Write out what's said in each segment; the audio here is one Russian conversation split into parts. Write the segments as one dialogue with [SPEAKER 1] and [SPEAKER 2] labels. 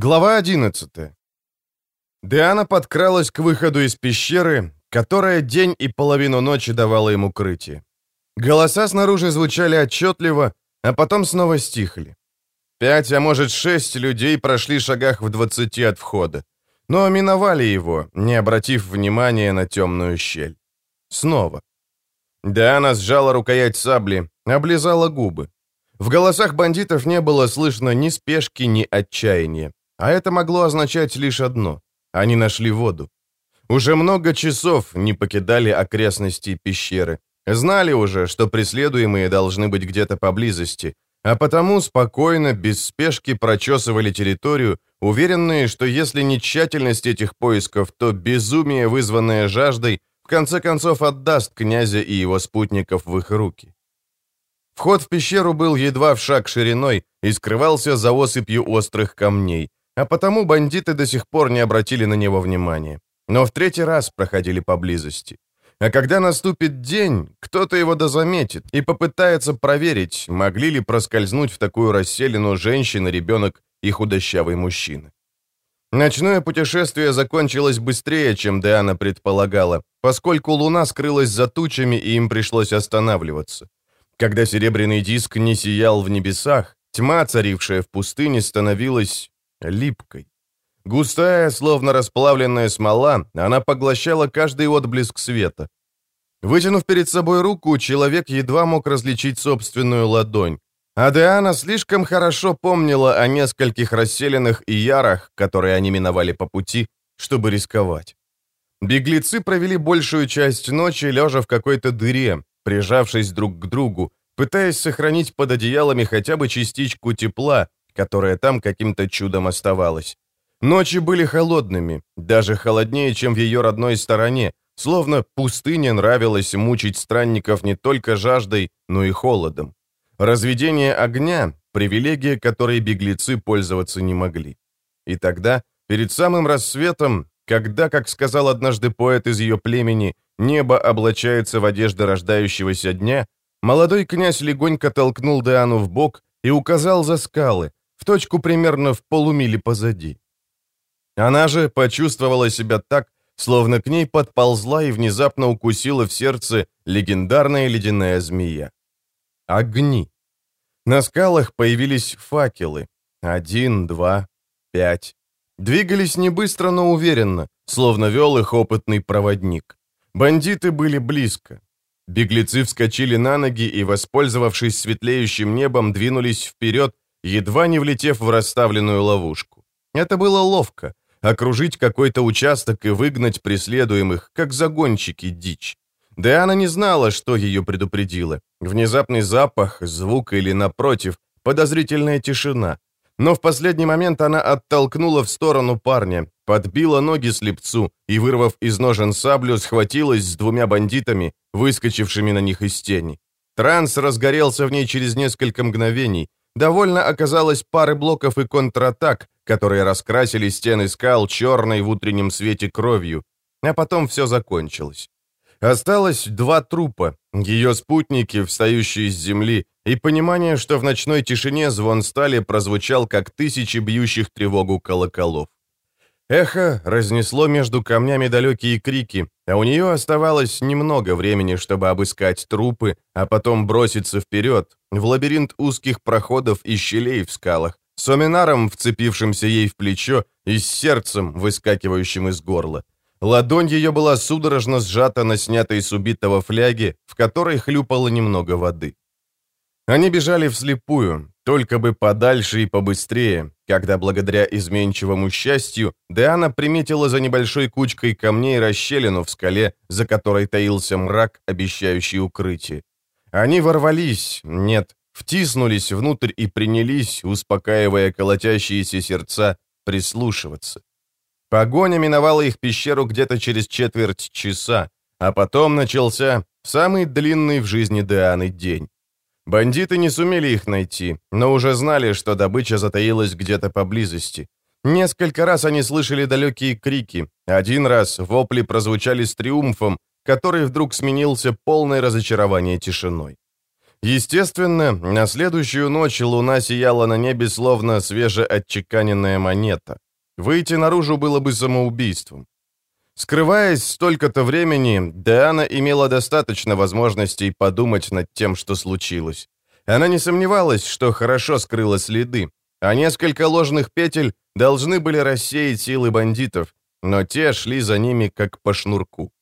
[SPEAKER 1] Глава 11 Диана подкралась к выходу из пещеры, которая день и половину ночи давала им укрытие. Голоса снаружи звучали отчетливо, а потом снова стихли. Пять, а может шесть людей прошли шагах в двадцати от входа, но миновали его, не обратив внимания на темную щель. Снова. Диана сжала рукоять сабли, облизала губы. В голосах бандитов не было слышно ни спешки, ни отчаяния. А это могло означать лишь одно — они нашли воду. Уже много часов не покидали окрестности пещеры. Знали уже, что преследуемые должны быть где-то поблизости, а потому спокойно, без спешки прочесывали территорию, уверенные, что если не тщательность этих поисков, то безумие, вызванное жаждой, в конце концов отдаст князя и его спутников в их руки. Вход в пещеру был едва в шаг шириной и скрывался за осыпью острых камней, а потому бандиты до сих пор не обратили на него внимания. Но в третий раз проходили поблизости. А когда наступит день, кто-то его дозаметит и попытается проверить, могли ли проскользнуть в такую расселину женщина, ребенок и худощавый мужчина. Ночное путешествие закончилось быстрее, чем Диана предполагала, поскольку луна скрылась за тучами, и им пришлось останавливаться. Когда серебряный диск не сиял в небесах, тьма, царившая в пустыне, становилась липкой. Густая, словно расплавленная смола, она поглощала каждый отблеск света. Вытянув перед собой руку, человек едва мог различить собственную ладонь. А Диана слишком хорошо помнила о нескольких расселенных и ярах, которые они миновали по пути, чтобы рисковать. Беглецы провели большую часть ночи, лежа в какой-то дыре, прижавшись друг к другу, пытаясь сохранить под одеялами хотя бы частичку тепла, которая там каким-то чудом оставалась. Ночи были холодными, даже холоднее, чем в ее родной стороне, словно пустыне нравилось мучить странников не только жаждой, но и холодом. Разведение огня — привилегия, которой беглецы пользоваться не могли. И тогда, перед самым рассветом, когда, как сказал однажды поэт из ее племени, небо облачается в одежды рождающегося дня, молодой князь легонько толкнул Диану в бок и указал за скалы, в точку примерно в полумиле позади. Она же почувствовала себя так, словно к ней подползла и внезапно укусила в сердце легендарная ледяная змея. Огни. На скалах появились факелы. Один, два, пять. Двигались не быстро, но уверенно, словно вел их опытный проводник. Бандиты были близко. Беглецы вскочили на ноги и, воспользовавшись светлеющим небом, двинулись вперед, едва не влетев в расставленную ловушку. Это было ловко — окружить какой-то участок и выгнать преследуемых, как загонщики дичь. Диана не знала, что ее предупредило. Внезапный запах, звук или, напротив, подозрительная тишина. Но в последний момент она оттолкнула в сторону парня, подбила ноги слепцу и, вырвав из ножен саблю, схватилась с двумя бандитами, выскочившими на них из тени. Транс разгорелся в ней через несколько мгновений, Довольно оказалось пары блоков и контратак, которые раскрасили стены скал черной в утреннем свете кровью, а потом все закончилось. Осталось два трупа, ее спутники, встающие с земли, и понимание, что в ночной тишине звон стали прозвучал, как тысячи бьющих тревогу колоколов. Эхо разнесло между камнями далекие крики, а у нее оставалось немного времени, чтобы обыскать трупы, а потом броситься вперед, в лабиринт узких проходов и щелей в скалах, с оминаром, вцепившимся ей в плечо, и с сердцем, выскакивающим из горла. Ладонь ее была судорожно сжата на снятой с убитого фляге, в которой хлюпало немного воды. Они бежали вслепую, только бы подальше и побыстрее, когда благодаря изменчивому счастью Диана приметила за небольшой кучкой камней расщелину в скале, за которой таился мрак, обещающий укрытие. Они ворвались, нет, втиснулись внутрь и принялись, успокаивая колотящиеся сердца, прислушиваться. Погоня миновала их пещеру где-то через четверть часа, а потом начался самый длинный в жизни Дианы день. Бандиты не сумели их найти, но уже знали, что добыча затаилась где-то поблизости. Несколько раз они слышали далекие крики. Один раз вопли прозвучали с триумфом, который вдруг сменился полное разочарование тишиной. Естественно, на следующую ночь луна сияла на небе словно свежеотчеканенная монета. Выйти наружу было бы самоубийством. Скрываясь столько-то времени, Диана имела достаточно возможностей подумать над тем, что случилось. Она не сомневалась, что хорошо скрыла следы, а несколько ложных петель должны были рассеять силы бандитов, но те шли за ними как по шнурку.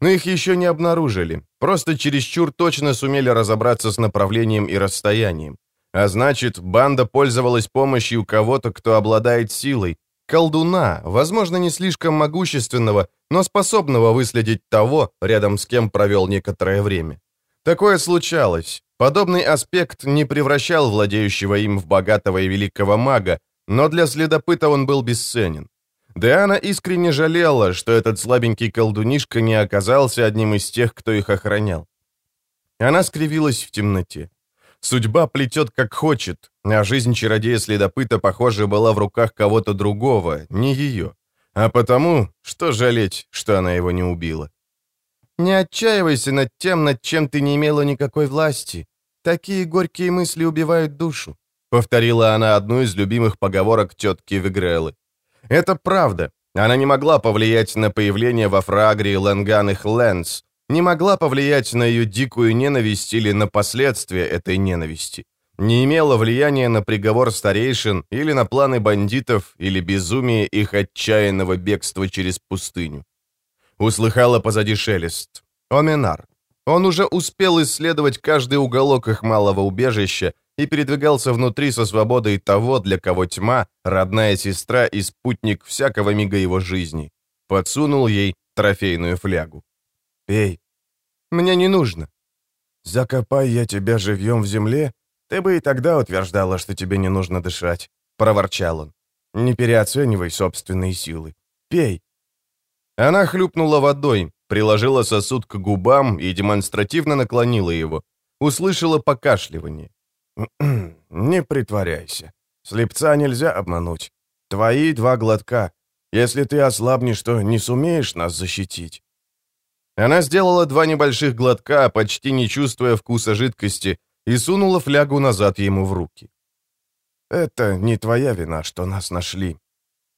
[SPEAKER 1] Но их еще не обнаружили, просто чересчур точно сумели разобраться с направлением и расстоянием. А значит, банда пользовалась помощью кого-то, кто обладает силой, колдуна, возможно, не слишком могущественного, но способного выследить того, рядом с кем провел некоторое время. Такое случалось. Подобный аспект не превращал владеющего им в богатого и великого мага, но для следопыта он был бесценен. Диана искренне жалела, что этот слабенький колдунишка не оказался одним из тех, кто их охранял. Она скривилась в темноте. Судьба плетет как хочет, а жизнь чародея-следопыта, похоже, была в руках кого-то другого, не ее. А потому, что жалеть, что она его не убила. «Не отчаивайся над тем, над чем ты не имела никакой власти. Такие горькие мысли убивают душу», — повторила она одну из любимых поговорок тетки Вегрелы. Это правда. Она не могла повлиять на появление во Фрагрии ланганых Лэнс, не могла повлиять на ее дикую ненависть или на последствия этой ненависти. Не имела влияния на приговор старейшин или на планы бандитов или безумие их отчаянного бегства через пустыню. Услыхала позади шелест. Оминар. Он уже успел исследовать каждый уголок их малого убежища и передвигался внутри со свободой того, для кого тьма, родная сестра и спутник всякого мига его жизни. Подсунул ей трофейную флягу. «Пей». «Мне не нужно». «Закопай я тебя живьем в земле, ты бы и тогда утверждала, что тебе не нужно дышать», — проворчал он. «Не переоценивай собственные силы. Пей». Она хлюпнула водой, приложила сосуд к губам и демонстративно наклонила его. Услышала покашливание. «Не притворяйся. Слепца нельзя обмануть. Твои два глотка. Если ты ослабнешь, то не сумеешь нас защитить». Она сделала два небольших глотка, почти не чувствуя вкуса жидкости, и сунула флягу назад ему в руки. «Это не твоя вина, что нас нашли».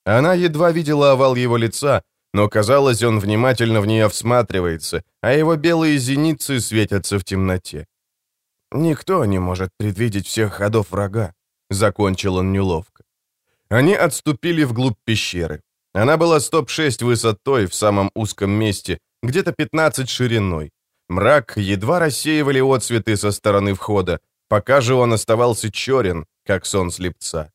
[SPEAKER 1] Она едва видела овал его лица, но, казалось, он внимательно в нее всматривается, а его белые зеницы светятся в темноте. «Никто не может предвидеть всех ходов врага», — закончил он неловко. Они отступили вглубь пещеры. Она была стоп-6 высотой в самом узком месте, где-то 15 шириной. Мрак едва рассеивали отцветы со стороны входа, пока же он оставался черен, как сон слепца.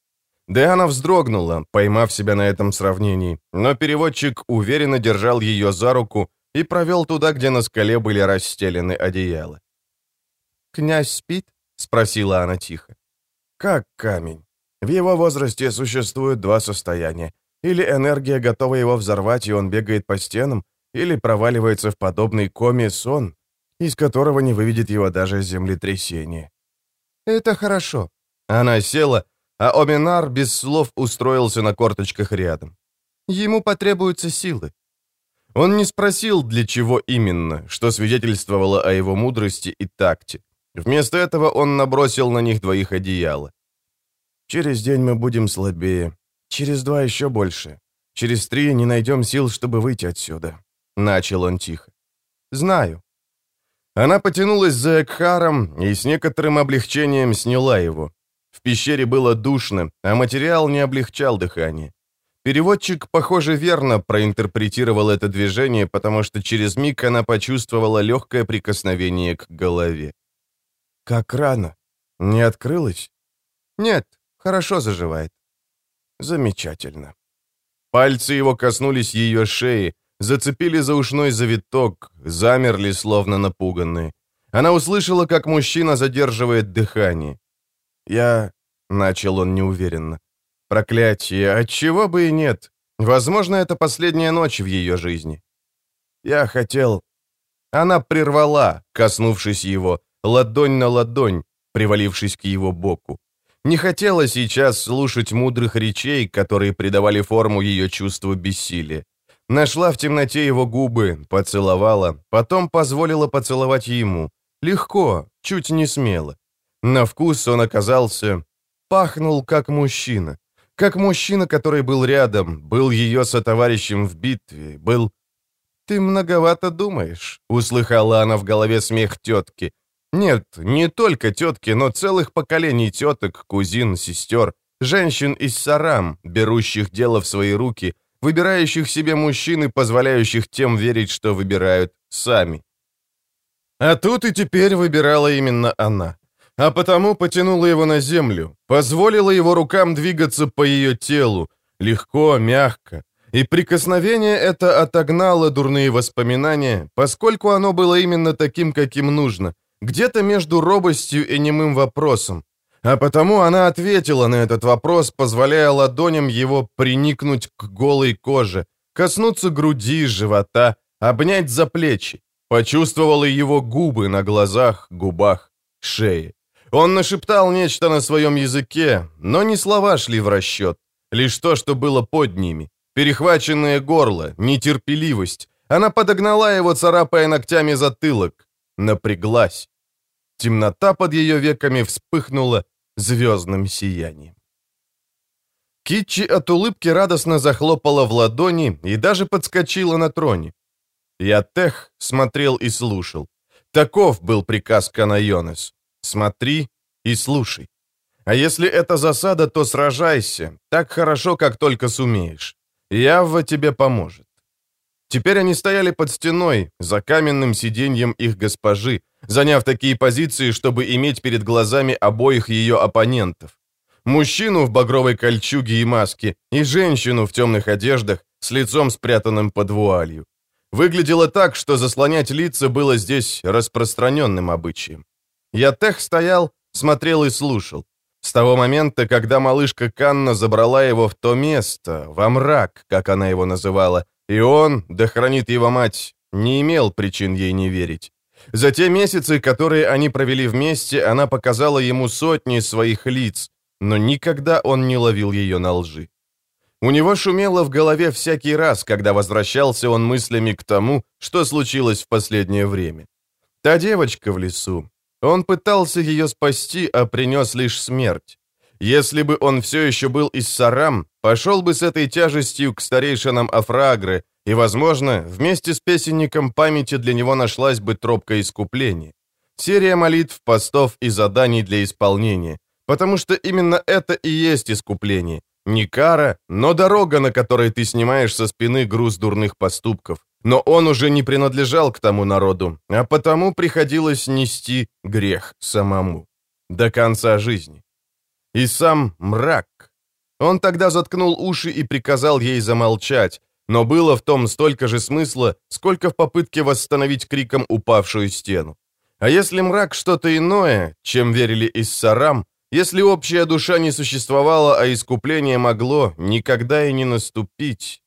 [SPEAKER 1] Диана вздрогнула, поймав себя на этом сравнении, но переводчик уверенно держал ее за руку и провел туда, где на скале были расстелены одеяла. «Князь спит?» — спросила она тихо. «Как камень. В его возрасте существует два состояния. Или энергия готова его взорвать, и он бегает по стенам, или проваливается в подобный коме сон, из которого не выведет его даже землетрясение». «Это хорошо». Она села, а Оминар без слов устроился на корточках рядом. Ему потребуются силы. Он не спросил, для чего именно, что свидетельствовало о его мудрости и такте. Вместо этого он набросил на них двоих одеяло. «Через день мы будем слабее, через два еще больше. Через три не найдем сил, чтобы выйти отсюда», — начал он тихо. «Знаю». Она потянулась за Экхаром и с некоторым облегчением сняла его. В пещере было душно, а материал не облегчал дыхание. Переводчик, похоже, верно проинтерпретировал это движение, потому что через миг она почувствовала легкое прикосновение к голове. «Как рано? Не открылась?» «Нет, хорошо заживает». «Замечательно». Пальцы его коснулись ее шеи, зацепили за ушной завиток, замерли, словно напуганные. Она услышала, как мужчина задерживает дыхание. «Я...» — начал он неуверенно. «Проклятие, отчего бы и нет. Возможно, это последняя ночь в ее жизни». «Я хотел...» Она прервала, коснувшись его, ладонь на ладонь, привалившись к его боку. Не хотела сейчас слушать мудрых речей, которые придавали форму ее чувству бессилия. Нашла в темноте его губы, поцеловала, потом позволила поцеловать ему, Легко, чуть не смело. На вкус он оказался... Пахнул как мужчина. Как мужчина, который был рядом, был ее сотоварищем в битве, был... «Ты многовато думаешь», — услыхала она в голове смех тетки. Нет, не только тетки, но целых поколений теток, кузин, сестер, женщин из сарам, берущих дело в свои руки, выбирающих себе мужчин и позволяющих тем верить, что выбирают сами. А тут и теперь выбирала именно она. А потому потянула его на землю, позволила его рукам двигаться по ее телу, легко, мягко. И прикосновение это отогнало дурные воспоминания, поскольку оно было именно таким, каким нужно, где-то между робостью и немым вопросом. А потому она ответила на этот вопрос, позволяя ладоням его приникнуть к голой коже, коснуться груди, живота, обнять за плечи. Почувствовала его губы на глазах, губах, шее. Он нашептал нечто на своем языке, но не слова шли в расчет, лишь то, что было под ними. Перехваченное горло, нетерпеливость. Она подогнала его, царапая ногтями затылок. Напряглась. Темнота под ее веками вспыхнула звездным сиянием. Китчи от улыбки радостно захлопала в ладони и даже подскочила на троне. Я тех смотрел и слушал. Таков был приказ Канайонес. Смотри и слушай. А если это засада, то сражайся, так хорошо, как только сумеешь. Явва тебе поможет. Теперь они стояли под стеной, за каменным сиденьем их госпожи, заняв такие позиции, чтобы иметь перед глазами обоих ее оппонентов. Мужчину в багровой кольчуге и маске, и женщину в темных одеждах с лицом спрятанным под вуалью. Выглядело так, что заслонять лица было здесь распространенным обычаем. Я тех стоял, смотрел и слушал. С того момента, когда малышка Канна забрала его в то место, во мрак, как она его называла, и он, да хранит его мать, не имел причин ей не верить. За те месяцы, которые они провели вместе, она показала ему сотни своих лиц, но никогда он не ловил ее на лжи. У него шумело в голове всякий раз, когда возвращался он мыслями к тому, что случилось в последнее время. Та девочка в лесу. Он пытался ее спасти, а принес лишь смерть. Если бы он все еще был из Сарам, пошел бы с этой тяжестью к старейшинам Афрагры, и, возможно, вместе с песенником памяти для него нашлась бы тропка искупления. Серия молитв, постов и заданий для исполнения, потому что именно это и есть искупление. Не кара, но дорога, на которой ты снимаешь со спины груз дурных поступков. Но он уже не принадлежал к тому народу, а потому приходилось нести грех самому. До конца жизни. И сам мрак. Он тогда заткнул уши и приказал ей замолчать, но было в том столько же смысла, сколько в попытке восстановить криком упавшую стену. А если мрак что-то иное, чем верили Иссарам, если общая душа не существовала, а искупление могло никогда и не наступить?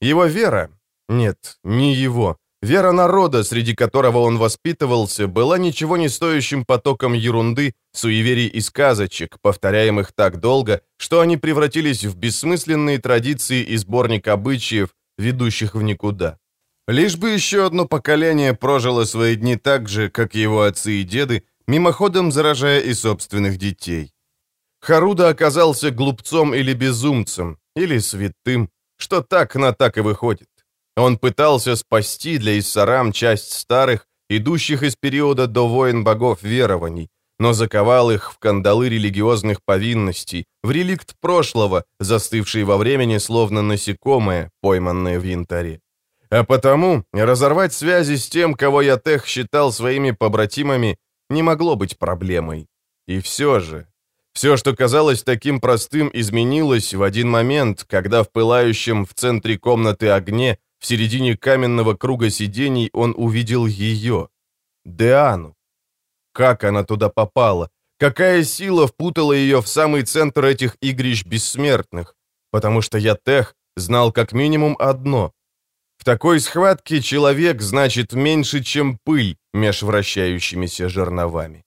[SPEAKER 1] Его вера? Нет, не его. Вера народа, среди которого он воспитывался, была ничего не стоящим потоком ерунды, суеверий и сказочек, повторяемых так долго, что они превратились в бессмысленные традиции и сборник обычаев, ведущих в никуда. Лишь бы еще одно поколение прожило свои дни так же, как его отцы и деды, мимоходом заражая и собственных детей. Харуда оказался глупцом или безумцем, или святым, что так на так и выходит. Он пытался спасти для Иссарам часть старых, идущих из периода до войн богов верований, но заковал их в кандалы религиозных повинностей, в реликт прошлого, застывший во времени словно насекомое, пойманное в янтаре. А потому разорвать связи с тем, кого я тех считал своими побратимами, не могло быть проблемой. И все же, все, что казалось таким простым, изменилось в один момент, когда в пылающем в центре комнаты огне в середине каменного круга сидений он увидел ее, Деану. Как она туда попала? Какая сила впутала ее в самый центр этих игрищ бессмертных? Потому что я Тех знал как минимум одно. В такой схватке человек значит меньше, чем пыль меж вращающимися жерновами.